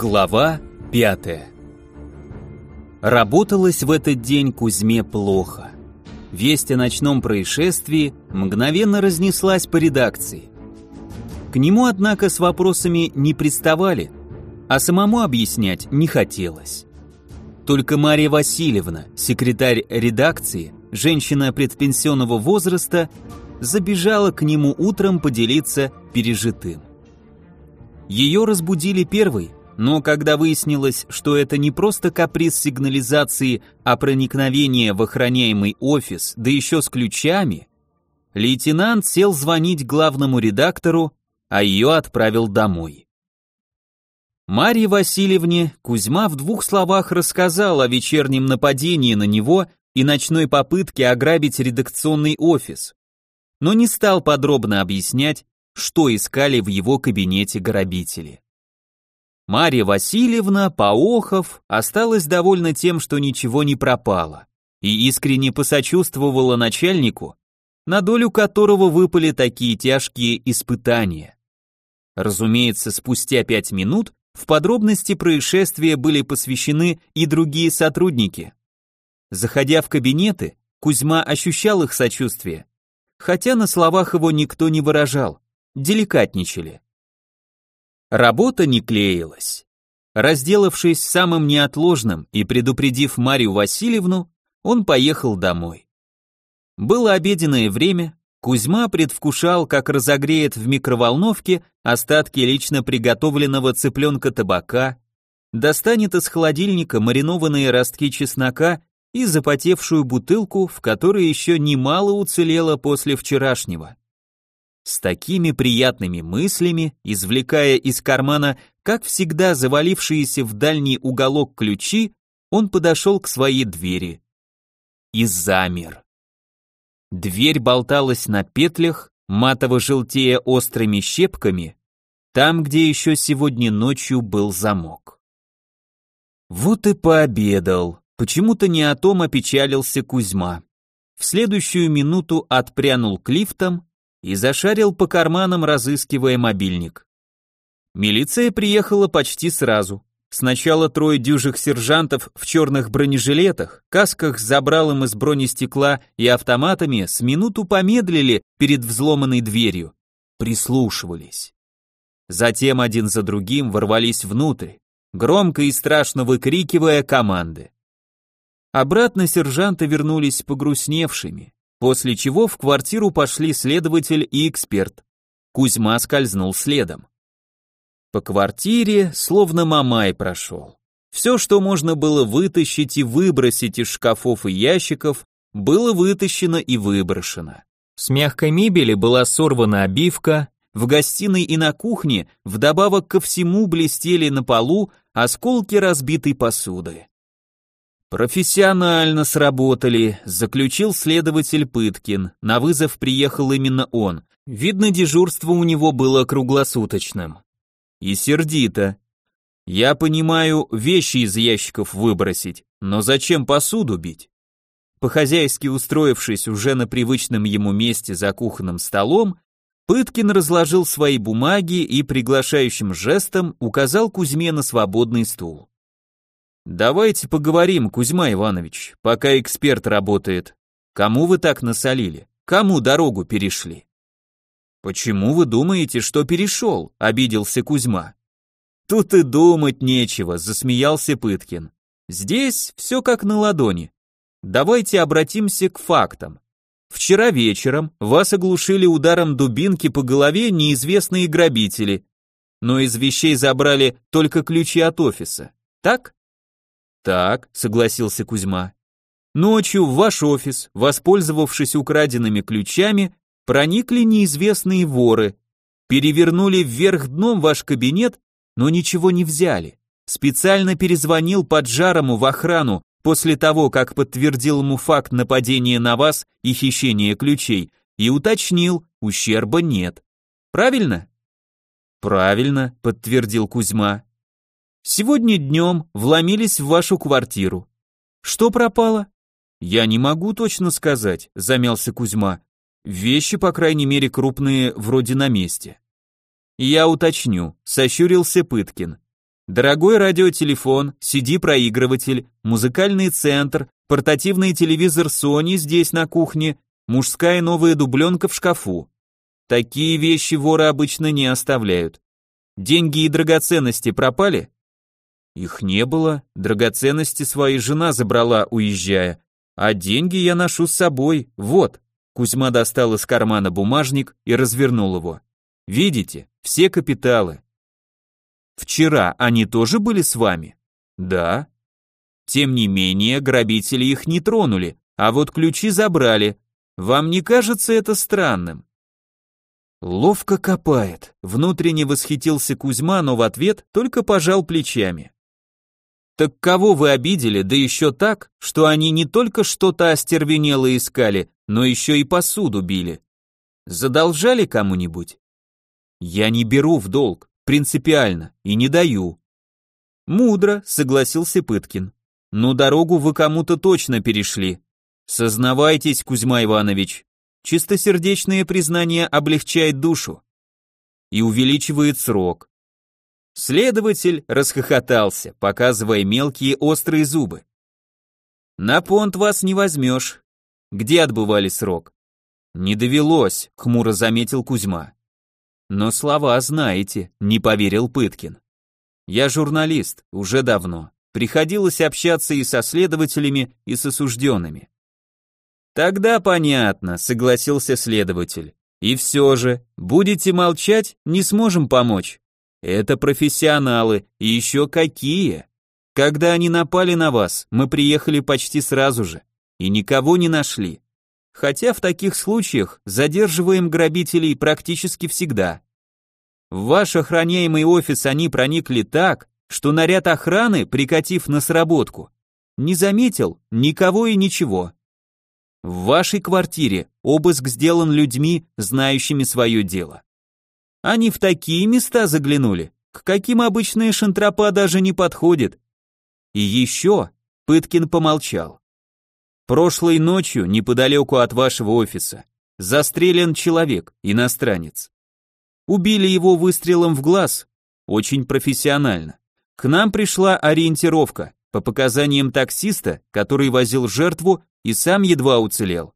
Глава пятая. Работалось в этот день Кузьме плохо. Весть о ночном происшествии мгновенно разнеслась по редакции. К нему, однако, с вопросами не приставали, а самому объяснять не хотелось. Только Мария Васильевна, секретарь редакции, женщина предпенсионного возраста, забежала к нему утром поделиться пережитым. Ее разбудили первой, но когда выяснилось, что это не просто каприз сигнализации, а проникновение в охраняемый офис, да еще с ключами, лейтенант сел звонить главному редактору, а ее отправил домой. Марье Васильевне Кузьма в двух словах рассказал о вечернем нападении на него и ночной попытке ограбить редакционный офис, но не стал подробно объяснять, что искали в его кабинете грабители. Марья Васильевна, поохов, осталась довольна тем, что ничего не пропало, и искренне посочувствовала начальнику, на долю которого выпали такие тяжкие испытания. Разумеется, спустя пять минут в подробности происшествия были посвящены и другие сотрудники. Заходя в кабинеты, Кузьма ощущал их сочувствие, хотя на словах его никто не выражал, деликатничали. Работа не клеилась. Разделавшись самым неотложным и предупредив Марию Васильевну, он поехал домой. Было обеденное время, Кузьма предвкушал, как разогреет в микроволновке остатки лично приготовленного цыпленка табака, достанет из холодильника маринованные ростки чеснока и запотевшую бутылку, в которой еще немало уцелело после вчерашнего. С такими приятными мыслями, извлекая из кармана, как всегда завалившиеся в дальний уголок ключи, он подошел к своей двери. И замер. Дверь болталась на петлях, матово желтея острыми щепками, там, где еще сегодня ночью был замок. Вот и пообедал. Почему-то не о том опечалился Кузьма. В следующую минуту отпрянул к лифтам, и зашарил по карманам, разыскивая мобильник. Милиция приехала почти сразу. Сначала трое дюжих сержантов в черных бронежилетах, касках с забралом из бронестекла и автоматами с минуту помедлили перед взломанной дверью, прислушивались. Затем один за другим ворвались внутрь, громко и страшно выкрикивая команды. Обратно сержанты вернулись погрустневшими. После чего в квартиру пошли следователь и эксперт. Кузьма скользнул следом. По квартире словно мамай прошел. Все, что можно было вытащить и выбросить из шкафов и ящиков, было вытащено и выброшено. С мягкой мебели была сорвана обивка, в гостиной и на кухне вдобавок ко всему блестели на полу осколки разбитой посуды. Профессионально сработали, заключил следователь Пыткин. На вызов приехал именно он. Видно, дежурство у него было круглосуточным. И сердито. Я понимаю, вещи из ящиков выбросить, но зачем посуду бить? По-хозяйски устроившись уже на привычном ему месте за кухонным столом, Пыткин разложил свои бумаги и приглашающим жестом указал Кузьме на свободный стул. Давайте поговорим, Кузьма Иванович, пока эксперт работает. Кому вы так насолили? Кому дорогу перешли? Почему вы думаете, что перешел? Обиделся Кузьма. Тут и думать нечего, засмеялся Пыткин. Здесь все как на ладони. Давайте обратимся к фактам. Вчера вечером вас оглушили ударом дубинки по голове неизвестные грабители, но из вещей забрали только ключи от офиса. Так? Так, согласился Кузьма. Ночью в ваш офис, воспользовавшись украденными ключами, проникли неизвестные воры, перевернули вверх дном ваш кабинет, но ничего не взяли. Специально перезвонил поджарому в охрану после того, как подтвердил ему факт нападения на вас и хищения ключей, и уточнил, ущерба нет. Правильно? Правильно, подтвердил Кузьма. Сегодня днем вломились в вашу квартиру. Что пропало? Я не могу точно сказать, замялся Кузьма. Вещи, по крайней мере, крупные, вроде на месте. Я уточню, сощурился Пыткин. Дорогой радиотелефон, CD-проигрыватель, музыкальный центр, портативный телевизор Sony здесь на кухне, мужская новая дубленка в шкафу. Такие вещи воры обычно не оставляют. Деньги и драгоценности пропали? Их не было, драгоценности свои жена забрала, уезжая. А деньги я ношу с собой, вот. Кузьма достал из кармана бумажник и развернул его. Видите, все капиталы. Вчера они тоже были с вами? Да. Тем не менее, грабители их не тронули, а вот ключи забрали. Вам не кажется это странным? Ловко копает, внутренне восхитился Кузьма, но в ответ только пожал плечами. Так кого вы обидели, да еще так, что они не только что-то остервенело искали, но еще и посуду били? Задолжали кому-нибудь? Я не беру в долг, принципиально, и не даю. Мудро, согласился Пыткин. Но дорогу вы кому-то точно перешли. Сознавайтесь, Кузьма Иванович. Чистосердечное признание облегчает душу и увеличивает срок. Следователь расхохотался, показывая мелкие острые зубы. На понт вас не возьмешь. Где отбывали срок? Не довелось, хмуро заметил Кузьма. Но слова знаете, не поверил Пыткин. Я журналист, уже давно. Приходилось общаться и со следователями, и с осужденными. Тогда понятно, согласился следователь. И все же, будете молчать, не сможем помочь. Это профессионалы, и еще какие. Когда они напали на вас, мы приехали почти сразу же, и никого не нашли. Хотя в таких случаях задерживаем грабителей практически всегда. В ваш охраняемый офис они проникли так, что наряд охраны, прикатив на сработку, не заметил никого и ничего. В вашей квартире обыск сделан людьми, знающими свое дело. Они в такие места заглянули, к каким обычные шантропа даже не подходят. И еще, Пыткин помолчал. Прошлой ночью, неподалеку от вашего офиса, застрелен человек, иностранец. Убили его выстрелом в глаз, очень профессионально. К нам пришла ориентировка, по показаниям таксиста, который возил жертву и сам едва уцелел.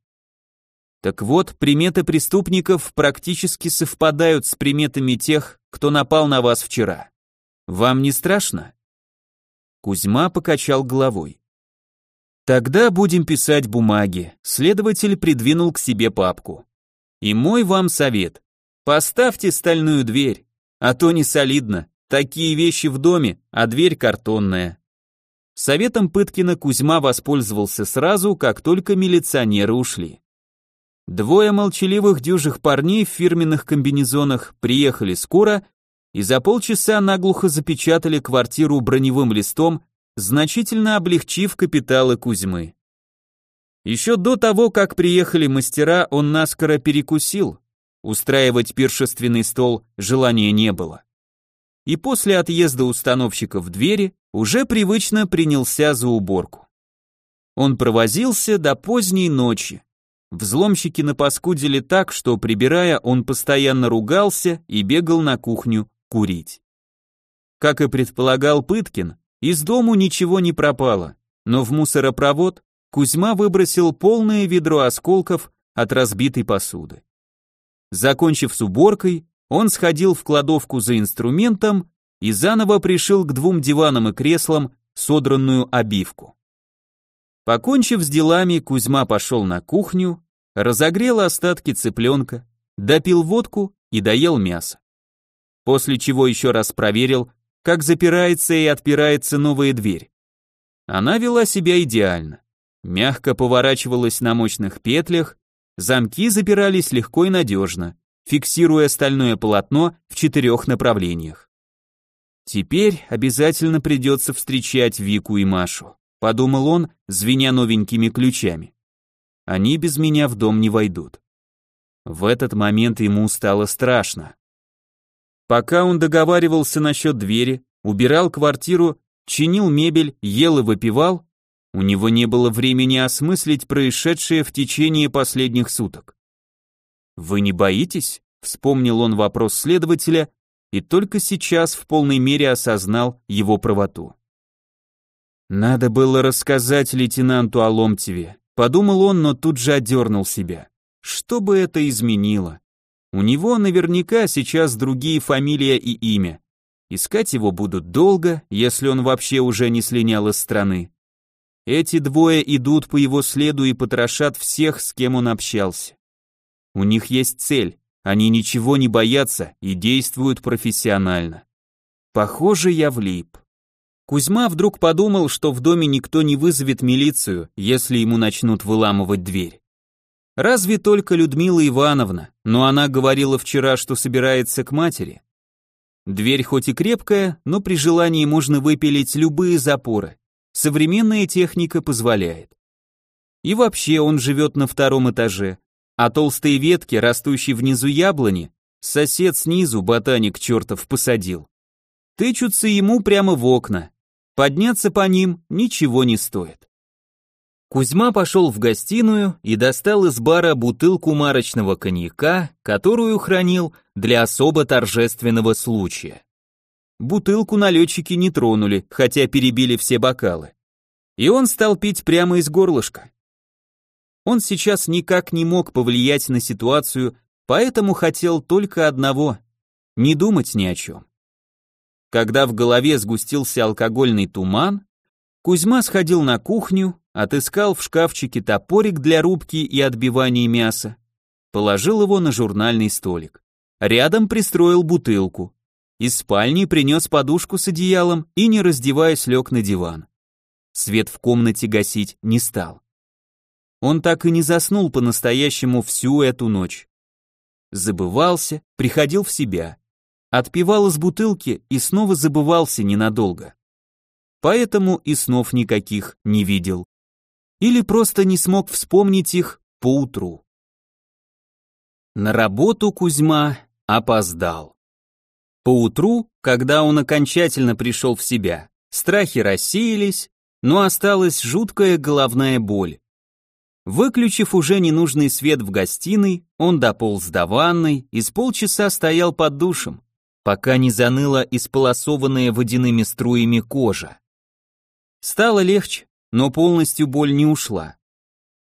Так вот, приметы преступников практически совпадают с приметами тех, кто напал на вас вчера. Вам не страшно? Кузьма покачал головой. Тогда будем писать бумаги. Следователь придвинул к себе папку. И мой вам совет. Поставьте стальную дверь, а то не солидно. Такие вещи в доме, а дверь картонная. Советом Пыткина Кузьма воспользовался сразу, как только милиционеры ушли. Двое молчаливых дюжих парней в фирменных комбинезонах приехали скоро и за полчаса наглухо запечатали квартиру броневым листом значительно облегчив капиталы Кузьмы. Еще до того, как приехали мастера, он наскоро перекусил. Устраивать пиршественный стол желания не было. И после отъезда установщика в двери уже привычно принялся за уборку. Он провозился до поздней ночи. Взломщики напаскудили так, что, прибирая, он постоянно ругался и бегал на кухню курить. Как и предполагал Пыткин, из дому ничего не пропало, но в мусоропровод Кузьма выбросил полное ведро осколков от разбитой посуды. Закончив с уборкой, он сходил в кладовку за инструментом и заново пришил к двум диванам и креслам содранную обивку. Покончив с делами, Кузьма пошел на кухню, разогрел остатки цыпленка, допил водку и доел мясо. После чего еще раз проверил, как запирается и отпирается новая дверь. Она вела себя идеально. Мягко поворачивалась на мощных петлях, замки запирались легко и надежно, фиксируя стальное полотно в четырех направлениях. Теперь обязательно придется встречать Вику и Машу, подумал он, звеня новенькими ключами. Они без меня в дом не войдут. В этот момент ему стало страшно. Пока он договаривался насчет двери, убирал квартиру, чинил мебель, ел и выпивал, у него не было времени осмыслить происшедшее в течение последних суток. «Вы не боитесь?» — вспомнил он вопрос следователя и только сейчас в полной мере осознал его правоту. Надо было рассказать лейтенанту о Ломтеве, подумал он, но тут же одернул себя. Что бы это изменило? У него наверняка сейчас другие фамилия и имя. Искать его будут долго, если он вообще уже не слинял из страны. Эти двое идут по его следу и потрошат всех, с кем он общался. У них есть цель, они ничего не боятся и действуют профессионально. Похоже, я влип. Кузьма вдруг подумал, что в доме никто не вызовет милицию, если ему начнут выламывать дверь. Разве только Людмила Ивановна, но она говорила вчера, что собирается к матери. Дверь хоть и крепкая, но при желании можно выпилить любые запоры. Современная техника позволяет. И вообще он живет на втором этаже, а толстые ветки, растущие внизу яблони, сосед снизу, ботаник чертов, посадил. Тычутся ему прямо в окна. Подняться по ним ничего не стоит. Кузьма пошел в гостиную и достал из бара бутылку марочного коньяка, которую хранил для особо торжественного случая. Бутылку налетчики не тронули, хотя перебили все бокалы. И он стал пить прямо из горлышка. Он сейчас никак не мог повлиять на ситуацию, поэтому хотел только одного — не думать ни о чем. Когда в голове сгустился алкогольный туман, Кузьма сходил на кухню, отыскал в шкафчике топорик для рубки и отбивания мяса, положил его на журнальный столик. Рядом пристроил бутылку. Из спальни принес подушку с одеялом и, не раздеваясь, лег на диван. Свет в комнате гасить не стал. Он так и не заснул по-настоящему всю эту ночь. Забывался, приходил в себя. Отпивал из бутылки и снова забывался ненадолго. Поэтому и снов никаких не видел. Или просто не смог вспомнить их поутру. На работу Кузьма опоздал. Поутру, когда он окончательно пришел в себя, страхи рассеялись, но осталась жуткая головная боль. Выключив уже ненужный свет в гостиной, он дополз до ванной и с полчаса стоял под душем, пока не заныла исполосованная водяными струями кожа. Стало легче, но полностью боль не ушла.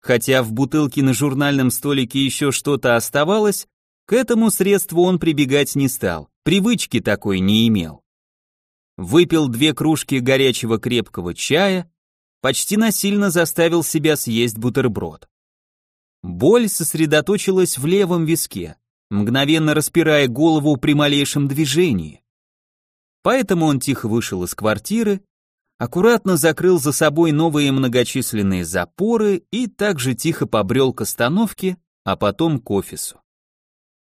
Хотя в бутылке на журнальном столике еще что-то оставалось, к этому средству он прибегать не стал, привычки такой не имел. Выпил две кружки горячего крепкого чая, почти насильно заставил себя съесть бутерброд. Боль сосредоточилась в левом виске, мгновенно распирая голову при малейшем движении. Поэтому он тихо вышел из квартиры, аккуратно закрыл за собой новые многочисленные запоры и также тихо побрел к остановке, а потом к офису.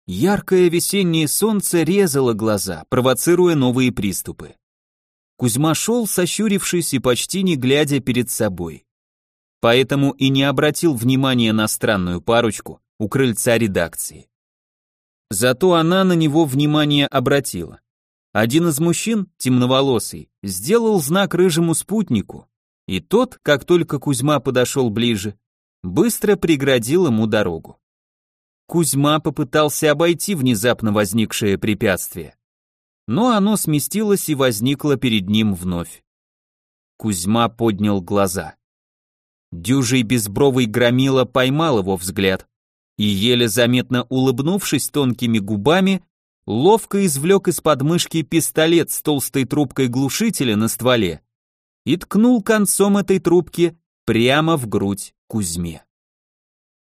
Яркое весеннее солнце резало глаза, провоцируя новые приступы. Кузьма шел, сощурившись и почти не глядя перед собой. Поэтому и не обратил внимания на странную парочку у крыльца редакции. Зато она на него внимание обратила. Один из мужчин, темноволосый, сделал знак рыжему спутнику, и тот, как только Кузьма подошел ближе, быстро преградил ему дорогу. Кузьма попытался обойти внезапно возникшее препятствие. Но оно сместилось и возникло перед ним вновь. Кузьма поднял глаза. Дюжий безбровый громила поймал его взгляд и, еле заметно улыбнувшись тонкими губами, ловко извлек из подмышки пистолет с толстой трубкой глушителя на стволе и ткнул концом этой трубки прямо в грудь Кузьме.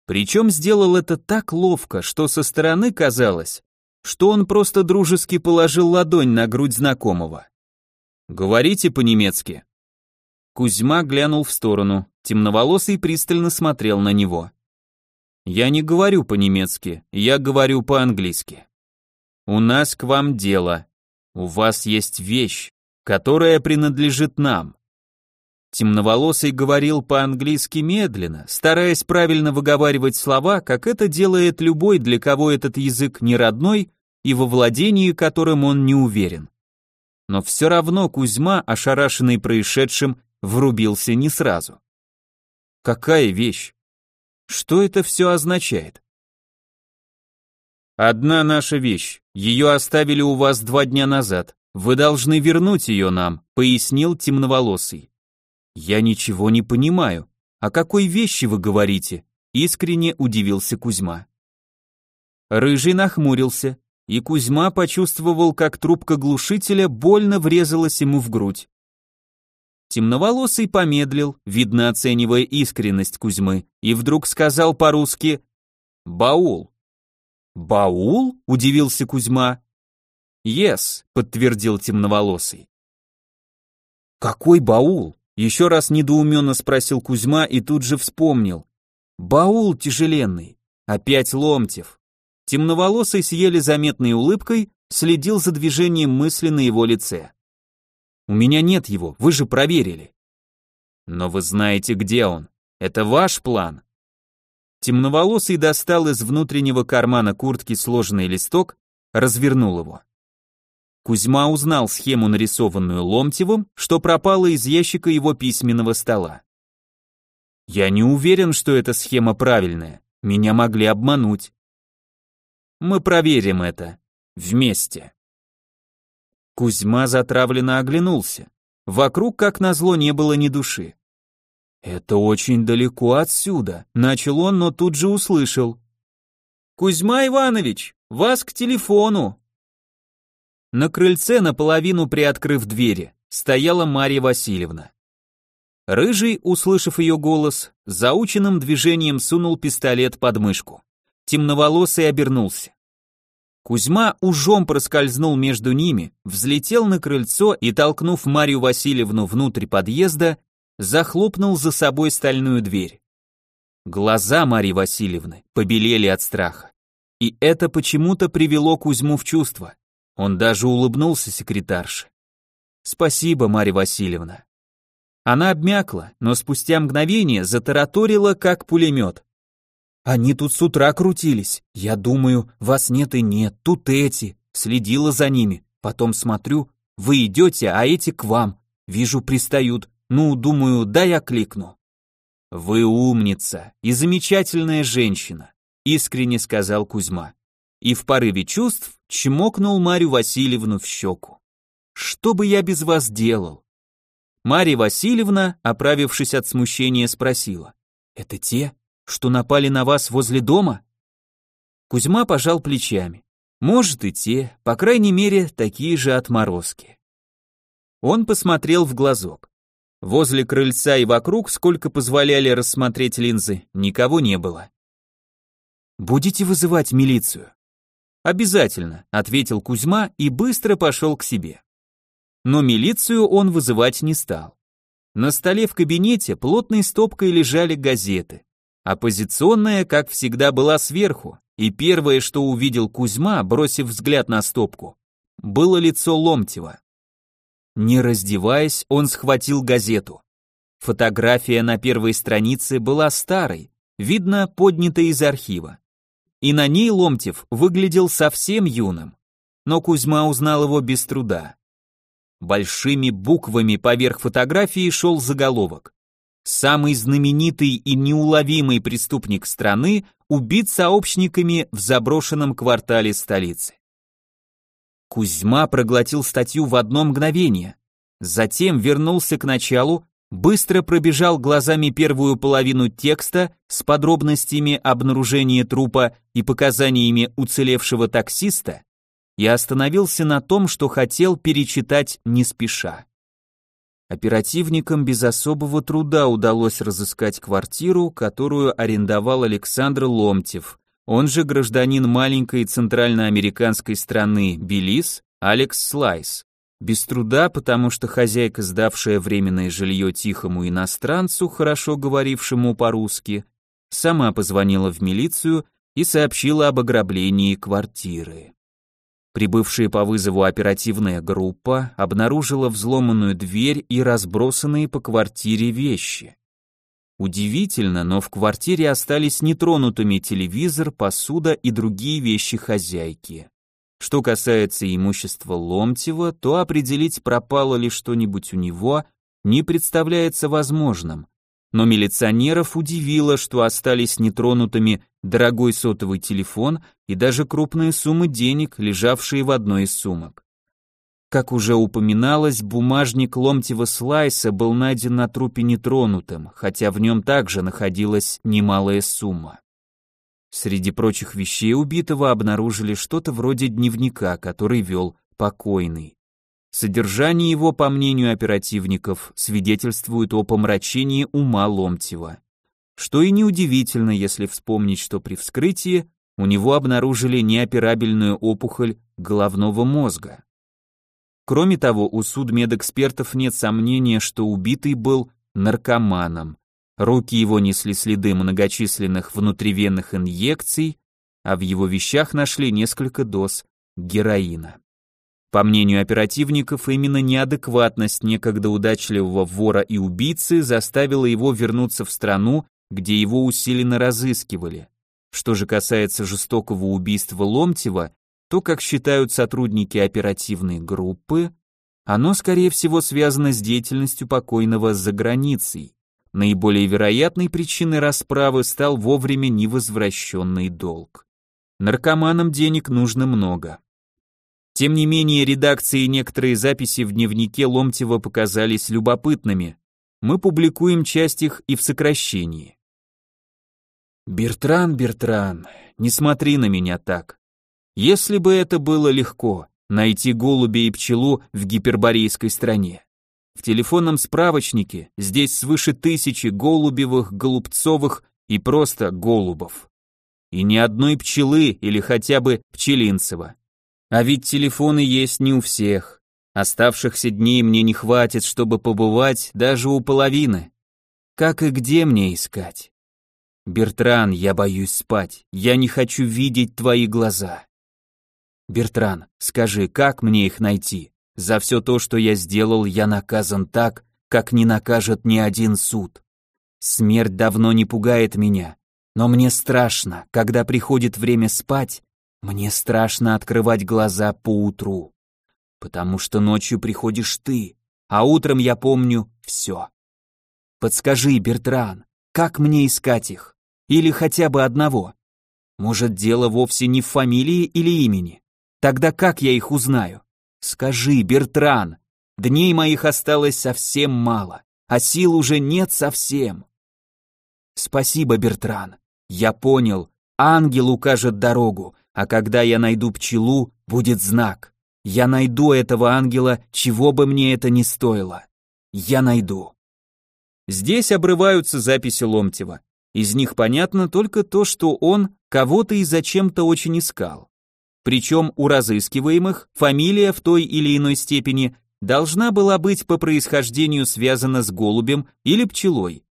Причем сделал это так ловко, что со стороны казалось, что он просто дружески положил ладонь на грудь знакомого. «Говорите по-немецки». Кузьма глянул в сторону, темноволосый пристально смотрел на него. «Я не говорю по-немецки, я говорю по-английски. У нас к вам дело. У вас есть вещь, которая принадлежит нам. Темноволосый говорил по-английски медленно, стараясь правильно выговаривать слова, как это делает любой, для кого этот язык не родной и во владении которым он не уверен. Но все равно Кузьма, ошарашенный происшедшим, врубился не сразу. Какая вещь? Что это все означает? Одна наша вещь, Ее оставили у вас два дня назад. Вы должны вернуть ее нам, пояснил темноволосый. Я ничего не понимаю. О какой вещи вы говорите? Искренне удивился Кузьма. Рыжий нахмурился, и Кузьма почувствовал, как трубка глушителя больно врезалась ему в грудь. Темноволосый помедлил, видно оценивая искренность Кузьмы, и вдруг сказал по-русски «Баул». «Баул?» – удивился Кузьма. «Yes», – подтвердил темноволосый. «Какой баул?» – еще раз недоуменно спросил Кузьма и тут же вспомнил. «Баул тяжеленный, опять Ломтев». Темноволосый с еле заметной улыбкой следил за движением мысли на его лице. У меня нет его, вы же проверили. Но вы знаете, где он. Это ваш план. Темноволосый достал из внутреннего кармана куртки сложенный листок, развернул его. Кузьма узнал схему, нарисованную Ломтевым, что пропала из ящика его письменного стола. Я не уверен, что эта схема правильная. Меня могли обмануть. Мы проверим это. Вместе. Кузьма затравленно оглянулся. Вокруг, как назло, не было ни души. «Это очень далеко отсюда», — начал он, но тут же услышал. «Кузьма Иванович, вас к телефону!» На крыльце, наполовину приоткрыв двери, стояла Марья Васильевна. Рыжий, услышав ее голос, заученным движением сунул пистолет под мышку. Темноволосый обернулся. Кузьма ужом проскользнул между ними, взлетел на крыльцо и, толкнув Марию Васильевну внутрь подъезда, захлопнул за собой стальную дверь. Глаза Марии Васильевны побелели от страха. И это почему-то привело Кузьму в чувство. Он даже улыбнулся секретарше. «Спасибо, Марья Васильевна». Она обмякла, но спустя мгновение затараторила, как пулемет. Они тут с утра крутились. Я думаю, вас нет и нет, тут эти. Следила за ними. Потом смотрю, вы идете, а эти к вам. Вижу, пристают. Ну, думаю, да я кликну. Вы умница и замечательная женщина, искренне сказал Кузьма. И в порыве чувств чмокнул Марию Васильевну в щеку. Что бы я без вас делал? Марья Васильевна, оправившись от смущения, спросила. Это те? Что напали на вас возле дома? Кузьма пожал плечами. Может и те, по крайней мере, такие же отморозки. Он посмотрел в глазок. Возле крыльца и вокруг, сколько позволяли рассмотреть линзы, никого не было. «Будете вызывать милицию?» «Обязательно», — ответил Кузьма и быстро пошел к себе. Но милицию он вызывать не стал. На столе в кабинете плотной стопкой лежали газеты. Оппозиционная, как всегда, была сверху, и первое, что увидел Кузьма, бросив взгляд на стопку, было лицо Ломтева. Не раздеваясь, он схватил газету. Фотография на первой странице была старой, видно, поднятой из архива. И на ней Ломтев выглядел совсем юным. Но Кузьма узнал его без труда. Большими буквами поверх фотографии шел заголовок самый знаменитый и неуловимый преступник страны, убит сообщниками в заброшенном квартале столицы. Кузьма проглотил статью в одно мгновение, затем вернулся к началу, быстро пробежал глазами первую половину текста с подробностями обнаружения трупа и показаниями уцелевшего таксиста и остановился на том, что хотел перечитать не спеша. Оперативникам без особого труда удалось разыскать квартиру, которую арендовал Александр Ломтев, он же гражданин маленькой центральноамериканской страны Белиз, Алекс Слайс. Без труда, потому что хозяйка, сдавшая временное жилье тихому иностранцу, хорошо говорившему по-русски, сама позвонила в милицию и сообщила об ограблении квартиры. Прибывшая по вызову оперативная группа обнаружила взломанную дверь и разбросанные по квартире вещи. Удивительно, но в квартире остались нетронутыми телевизор, посуда и другие вещи хозяйки. Что касается имущества Ломтева, то определить, пропало ли что-нибудь у него, не представляется возможным. Но милиционеров удивило, что остались нетронутыми дорогой сотовый телефон и даже крупные суммы денег, лежавшие в одной из сумок. Как уже упоминалось, бумажник Ломтева Слайса был найден на трупе нетронутым, хотя в нем также находилась немалая сумма. Среди прочих вещей убитого обнаружили что-то вроде дневника, который вел покойный. Содержание его, по мнению оперативников, свидетельствует о помрачении ума Ломтева. Что и неудивительно, если вспомнить, что при вскрытии у него обнаружили неоперабельную опухоль головного мозга. Кроме того, у судмедэкспертов нет сомнения, что убитый был наркоманом. Руки его несли следы многочисленных внутривенных инъекций, а в его вещах нашли несколько доз героина. По мнению оперативников, именно неадекватность некогда удачливого вора и убийцы заставила его вернуться в страну, где его усиленно разыскивали. Что же касается жестокого убийства Ломтева, то, как считают сотрудники оперативной группы, оно, скорее всего, связано с деятельностью покойного за границей. Наиболее вероятной причиной расправы стал вовремя невозвращенный долг. Наркоманам денег нужно много. Тем не менее, редакции и некоторые записи в дневнике Ломтева показались любопытными. Мы публикуем часть их и в сокращении. «Бертран, Бертран, не смотри на меня так. Если бы это было легко, найти голубя и пчелу в гиперборейской стране. В телефонном справочнике здесь свыше тысячи голубевых, голубцовых и просто голубов. И ни одной пчелы или хотя бы пчелинцева. А ведь телефоны есть не у всех. Оставшихся дней мне не хватит, чтобы побывать даже у половины. Как и где мне искать? Бертран, я боюсь спать. Я не хочу видеть твои глаза. Бертран, скажи, как мне их найти? За все то, что я сделал, я наказан так, как не накажет ни один суд. Смерть давно не пугает меня, но мне страшно, когда приходит время спать, мне страшно открывать глаза по утру. Потому что ночью приходишь ты, а утром я помню все. Подскажи, Бертран, как мне искать их? Или хотя бы одного? Может, дело вовсе не в фамилии или имени? Тогда как я их узнаю? Скажи, Бертран, дней моих осталось совсем мало, а сил уже нет совсем. Спасибо, Бертран. Я понял, ангел укажет дорогу, а когда я найду пчелу, будет знак. Я найду этого ангела, чего бы мне это ни стоило. Я найду. Здесь обрываются записи Ломтева. Из них понятно только то, что он кого-то и зачем-то очень искал. Причем у разыскиваемых фамилия в той или иной степени должна была быть по происхождению связана с голубем или пчелой.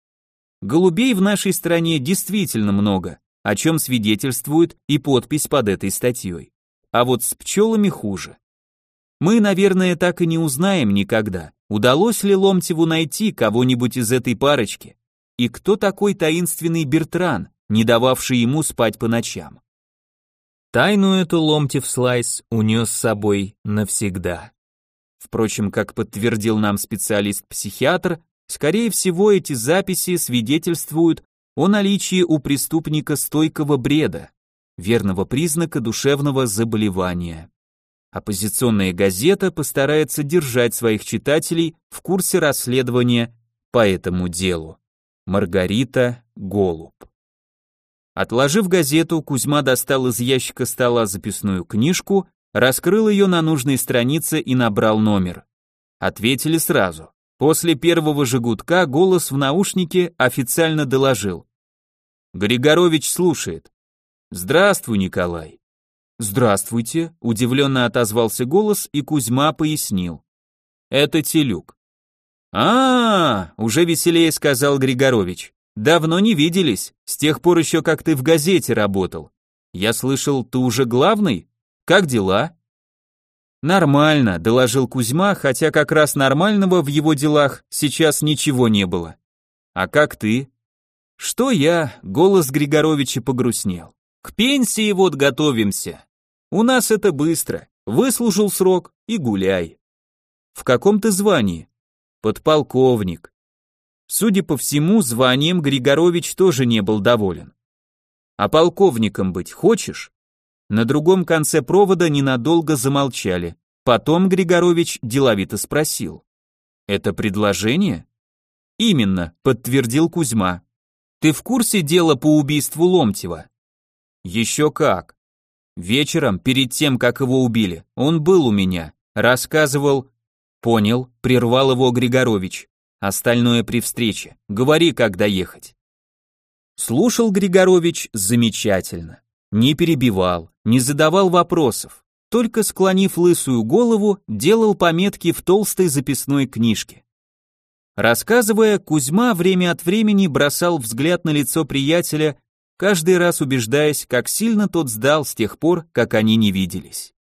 Голубей в нашей стране действительно много, о чем свидетельствует и подпись под этой статьей. А вот с пчелами хуже. Мы, наверное, так и не узнаем никогда, удалось ли Ломтеву найти кого-нибудь из этой парочки, и кто такой таинственный Бертран, не дававший ему спать по ночам. Тайну эту Ломтев Слайс унес с собой навсегда. Впрочем, как подтвердил нам специалист-психиатр, скорее всего эти записи свидетельствуют о наличии у преступника стойкого бреда, верного признака душевного заболевания. Оппозиционная газета постарается держать своих читателей в курсе расследования по этому делу. Маргарита Голуб Отложив газету, Кузьма достал из ящика стола записную книжку, раскрыл ее на нужной странице и набрал номер. Ответили сразу. После первого же гудка голос в наушнике официально доложил. Григорович слушает. Здравствуй, Николай. Здравствуйте, удивленно отозвался голос, и Кузьма пояснил. Это Телюк. А, уже веселее сказал Григорович. Давно не виделись, с тех пор еще как ты в газете работал. Я слышал, ты уже главный? Как дела? Нормально, доложил Кузьма, хотя как раз нормального в его делах сейчас ничего не было. А как ты? Что я? Голос Григоровича погрустнел. К пенсии вот готовимся. У нас это быстро. Выслужил срок и гуляй. В каком ты звании? Подполковник. Судя по всему, званием Григорович тоже не был доволен. А полковником быть хочешь? На другом конце провода ненадолго замолчали. Потом Григорович деловито спросил. «Это предложение?» «Именно», — подтвердил Кузьма. «Ты в курсе дела по убийству Ломтева?» «Еще как. Вечером, перед тем, как его убили, он был у меня, рассказывал...» «Понял», — прервал его Григорович. «Остальное при встрече. Говори, когда ехать». Слушал Григорович замечательно. Не перебивал, не задавал вопросов, только склонив лысую голову, делал пометки в толстой записной книжке. Рассказывая, Кузьма время от времени бросал взгляд на лицо приятеля, каждый раз убеждаясь, как сильно тот сдал с тех пор, как они не виделись.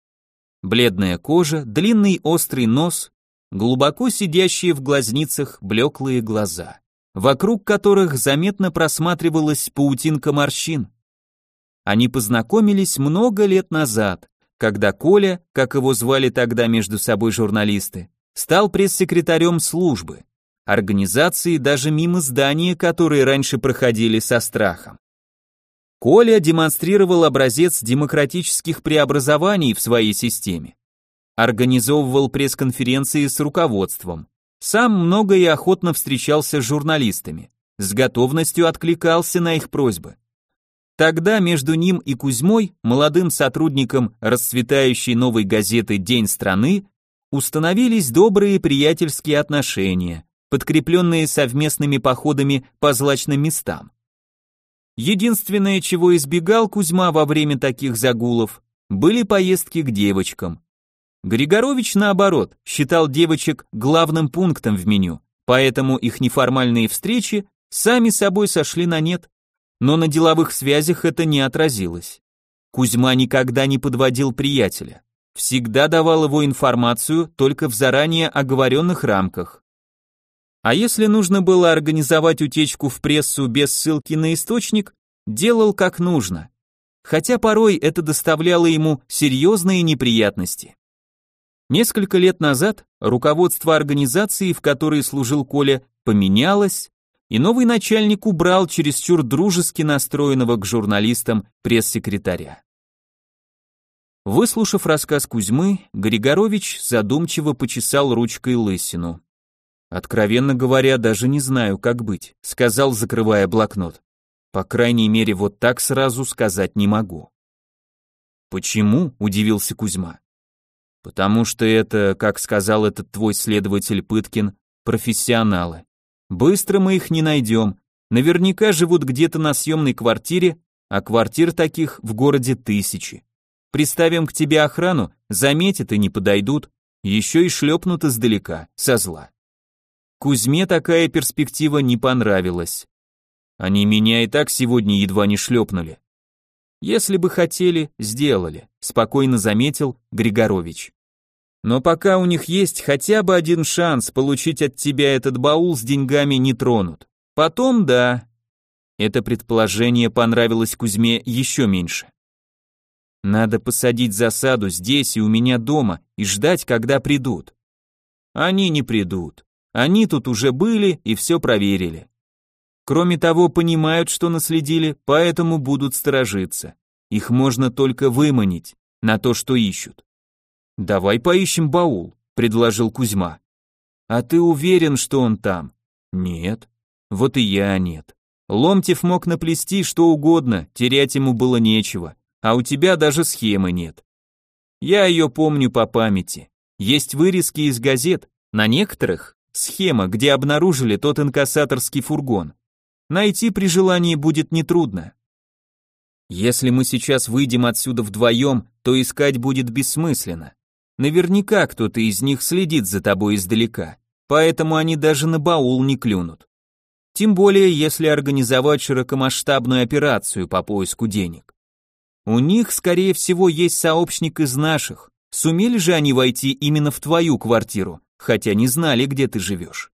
Бледная кожа, длинный острый нос, глубоко сидящие в глазницах блеклые глаза вокруг которых заметно просматривалась паутинка морщин. Они познакомились много лет назад, когда Коля, как его звали тогда между собой журналисты, стал пресс-секретарем службы, организации даже мимо здания, которые раньше проходили со страхом. Коля демонстрировал образец демократических преобразований в своей системе. Организовывал пресс-конференции с руководством, сам много и охотно встречался с журналистами, с готовностью откликался на их просьбы. Тогда между ним и Кузьмой, молодым сотрудником расцветающей новой газеты «День страны», установились добрые приятельские отношения, подкрепленные совместными походами по злачным местам. Единственное, чего избегал Кузьма во время таких загулов, были поездки к девочкам. Григорович, наоборот, считал девочек главным пунктом в меню, поэтому их неформальные встречи сами собой сошли на нет. Но на деловых связях это не отразилось. Кузьма никогда не подводил приятеля, всегда давал его информацию только в заранее оговоренных рамках. А если нужно было организовать утечку в прессу без ссылки на источник, делал как нужно. Хотя порой это доставляло ему серьезные неприятности. Несколько лет назад руководство организации, в которой служил Коля, поменялось, и новый начальник убрал чересчур дружески настроенного к журналистам пресс-секретаря. Выслушав рассказ Кузьмы, Григорович задумчиво почесал ручкой лысину. «Откровенно говоря, даже не знаю, как быть», — сказал, закрывая блокнот. «По крайней мере, вот так сразу сказать не могу». «Почему?» — удивился Кузьма. Потому что это, как сказал этот твой следователь Пыткин, профессионалы. Быстро мы их не найдем. Наверняка живут где-то на съемной квартире, а квартир таких в городе тысячи. Приставим к тебе охрану, заметят и не подойдут, еще и шлепнут издалека, со зла. Кузьме такая перспектива не понравилась. Они меня и так сегодня едва не шлепнули. Если бы хотели, сделали, спокойно заметил Григорович. Но пока у них есть хотя бы один шанс получить от тебя этот баул с деньгами не тронут. Потом да. Это предположение понравилось Кузьме еще меньше. Надо посадить засаду здесь и у меня дома и ждать, когда придут. Они не придут. Они тут уже были и все проверили. Кроме того, понимают, что наследили, поэтому будут сторожиться. Их можно только выманить на то, что ищут. Давай поищем баул, предложил Кузьма. А ты уверен, что он там? Нет. Вот и я нет. Ломтев мог наплести что угодно, терять ему было нечего, а у тебя даже схемы нет. Я ее помню по памяти. Есть вырезки из газет, на некоторых схема, где обнаружили тот инкассаторский фургон. Найти при желании будет нетрудно. Если мы сейчас выйдем отсюда вдвоем, то искать будет бессмысленно. Наверняка кто-то из них следит за тобой издалека, поэтому они даже на баул не клюнут. Тем более, если организовать широкомасштабную операцию по поиску денег. У них, скорее всего, есть сообщник из наших. Сумели же они войти именно в твою квартиру, хотя не знали, где ты живешь.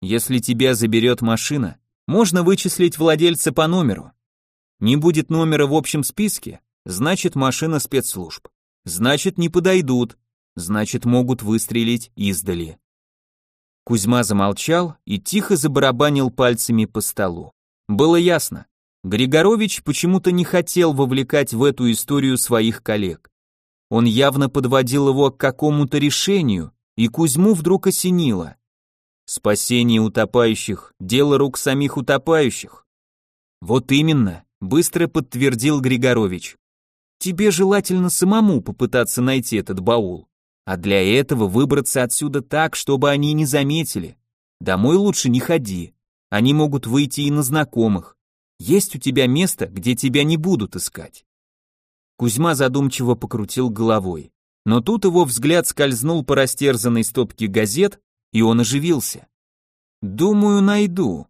Если тебя заберет машина, можно вычислить владельца по номеру. Не будет номера в общем списке, значит машина спецслужб. Значит не подойдут, значит могут выстрелить издали. Кузьма замолчал и тихо забарабанил пальцами по столу. Было ясно, Григорович почему-то не хотел вовлекать в эту историю своих коллег. Он явно подводил его к какому-то решению, и Кузьму вдруг осенило. Спасение утопающих – дело рук самих утопающих. Вот именно, быстро подтвердил Григорович. Тебе желательно самому попытаться найти этот баул, а для этого выбраться отсюда так, чтобы они не заметили. Домой лучше не ходи, они могут выйти и на знакомых. Есть у тебя место, где тебя не будут искать. Кузьма задумчиво покрутил головой. Но тут его взгляд скользнул по растерзанной стопке газет, и он оживился. «Думаю, найду».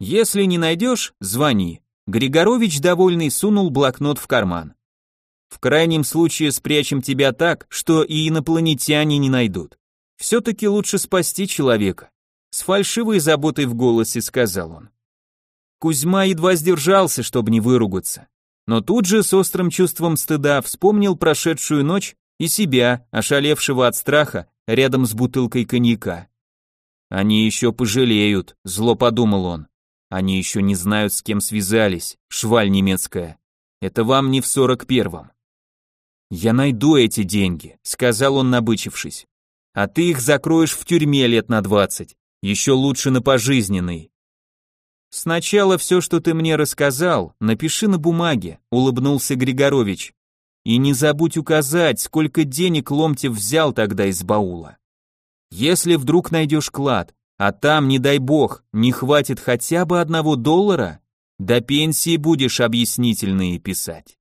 «Если не найдешь, звони». Григорович, довольный, сунул блокнот в карман. «В крайнем случае спрячем тебя так, что и инопланетяне не найдут. Все-таки лучше спасти человека», — с фальшивой заботой в голосе сказал он. Кузьма едва сдержался, чтобы не выругаться. Но тут же с острым чувством стыда вспомнил прошедшую ночь и себя, ошалевшего от страха, рядом с бутылкой коньяка. «Они еще пожалеют», — зло подумал он. «Они еще не знают, с кем связались, шваль немецкая. Это вам не в сорок первом». «Я найду эти деньги», — сказал он, набычившись. «А ты их закроешь в тюрьме лет на двадцать, еще лучше на пожизненный». «Сначала все, что ты мне рассказал, напиши на бумаге», — улыбнулся Григорович. И не забудь указать, сколько денег Ломтев взял тогда из баула. Если вдруг найдешь клад, а там, не дай бог, не хватит хотя бы одного доллара, до пенсии будешь объяснительные писать.